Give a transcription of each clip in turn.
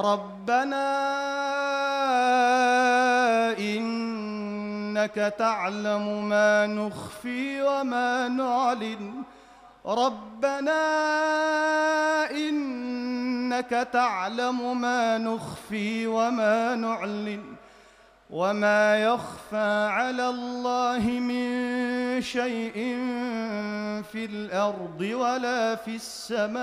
ربنا إنك تعلم ما نخفي وما نعلن. ربنا إنك تعلم ما نخفي وما نعلن. وما يخفى على الله من شيء في الأرض ولا في السماء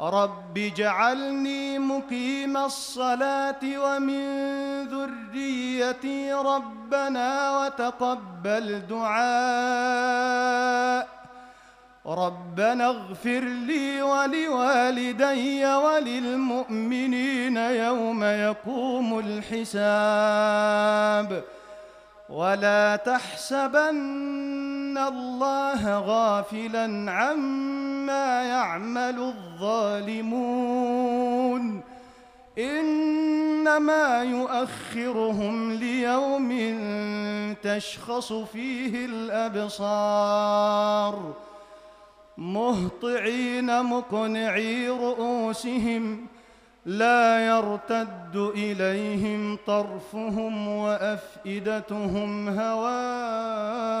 رب اجعلني مقيم الصلاة ومن ذريتي ربنا وتقبل دعاء ربنا اغفر لي ولوالدي وللمؤمنين يوم يقوم الحساب ولا تحسبن الله غافلا عما يعمل الظالمون انما يؤخرهم ليوم تشخص فيه الابصار مهطعين مقنعي رؤوسهم لا يرتد اليهم طرفهم وافئدتهم هواء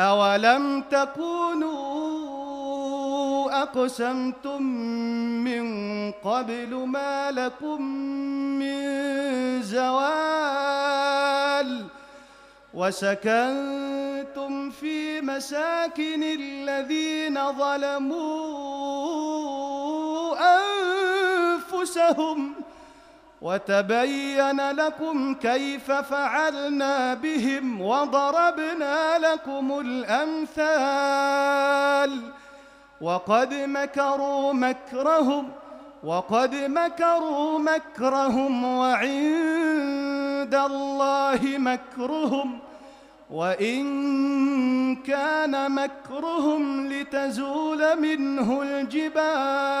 اولم تكونوا اقسمتم من قبل ما لكم من زوال وسكنتم في مساكن الذين ظلموا انفسهم وتبين لكم كيف فعلنا بهم وضربنا لكم الأمثال وقد مكروا مكرهم وقد مكروا مكرهم وعند الله مكرهم وإن كان مكرهم لتزول منه الجبال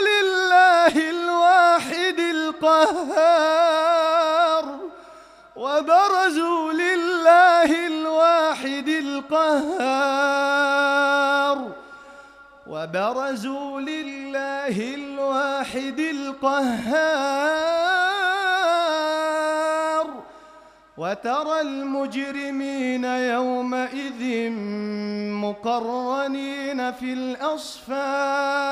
القهار وبرزوا لله الواحد القهار وبرزوا لله الواحد القهار وترى المجرمين يومئذ مقرنين في الأصفاد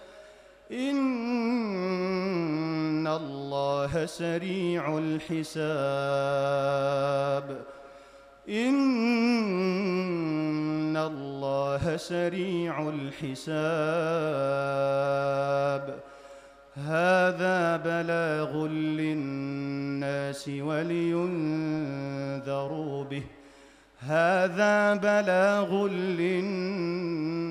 إن الله سريع الحساب. إن الله سريع الحساب. هذا بلاغ للناس ولينذروا به. هذا بلاغ للناس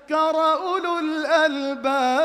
أولو الألباب.